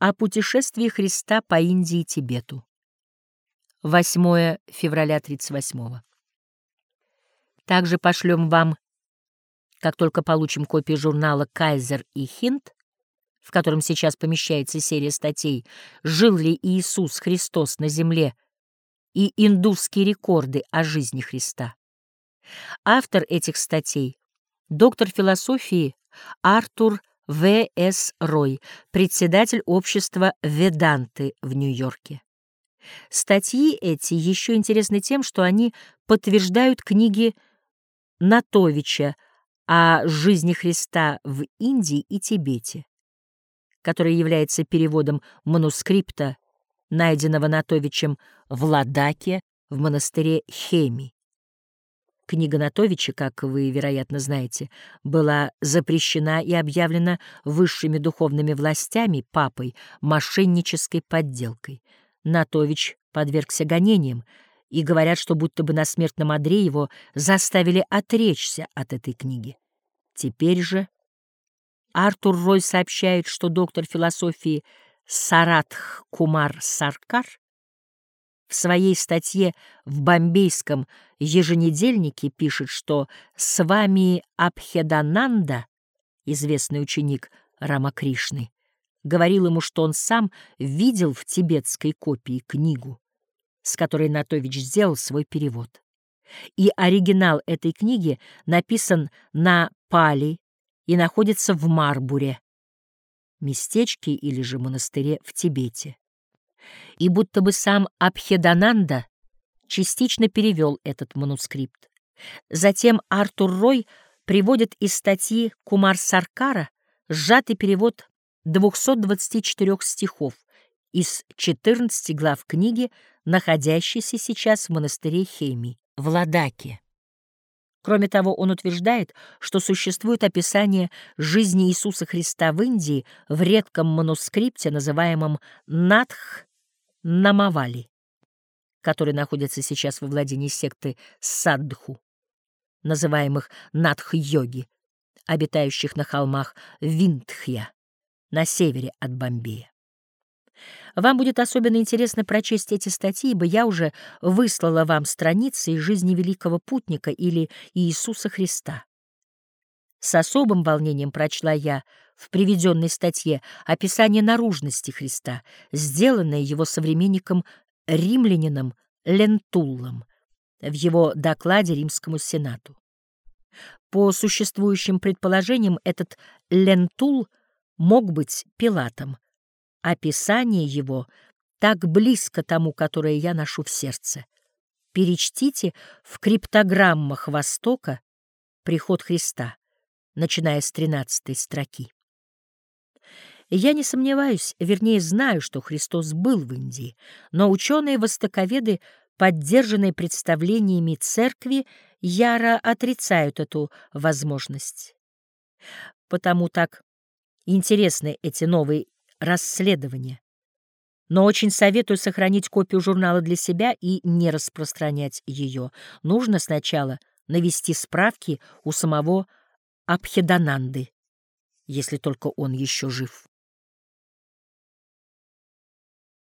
О путешествии Христа по Индии и Тибету. 8 февраля 38 -го. Также пошлем вам, как только получим копии журнала «Кайзер и Хинт», в котором сейчас помещается серия статей «Жил ли Иисус Христос на земле» и «Индусские рекорды о жизни Христа». Автор этих статей — доктор философии Артур. С. Рой, председатель общества Веданты в Нью-Йорке. Статьи эти еще интересны тем, что они подтверждают книги Натовича о жизни Христа в Индии и Тибете, который является переводом манускрипта, найденного Натовичем в Ладаке в монастыре Хеми. Книга Натовича, как вы, вероятно, знаете, была запрещена и объявлена высшими духовными властями, папой, мошеннической подделкой. Натович подвергся гонениям, и говорят, что будто бы на смертном одре его заставили отречься от этой книги. Теперь же Артур Рой сообщает, что доктор философии Саратх Кумар Саркар в своей статье в бомбейском еженедельнике пишет, что с вами Абхедананда, известный ученик Рамакришны, говорил ему, что он сам видел в тибетской копии книгу, с которой Натович сделал свой перевод. И оригинал этой книги написан на пали и находится в Марбуре, местечке или же монастыре в Тибете и будто бы сам Абхедананда частично перевел этот манускрипт. Затем Артур Рой приводит из статьи Кумар Саркара сжатый перевод 224 стихов из 14 глав книги, находящейся сейчас в монастыре Хейми в Ладаке. Кроме того, он утверждает, что существует описание жизни Иисуса Христа в Индии в редком манускрипте, называемом «Надх Намавали, который находится сейчас во владении секты Саддху, называемых Надх-йоги, обитающих на холмах Виндхья на севере от Бомбея. Вам будет особенно интересно прочесть эти статьи, ибо я уже выслала вам страницы из жизни великого путника или Иисуса Христа. С особым волнением прочла я в приведенной статье описание наружности Христа, сделанное его современником римлянином Лентуллом в его докладе Римскому Сенату. По существующим предположениям, этот Лентул мог быть Пилатом. Описание его так близко тому, которое я ношу в сердце. Перечтите в криптограммах Востока приход Христа, начиная с тринадцатой строки. Я не сомневаюсь, вернее знаю, что Христос был в Индии, но ученые-востоковеды, поддержанные представлениями церкви, яро отрицают эту возможность. Потому так интересны эти новые расследования. Но очень советую сохранить копию журнала для себя и не распространять ее. Нужно сначала навести справки у самого Абхедананды, если только он еще жив.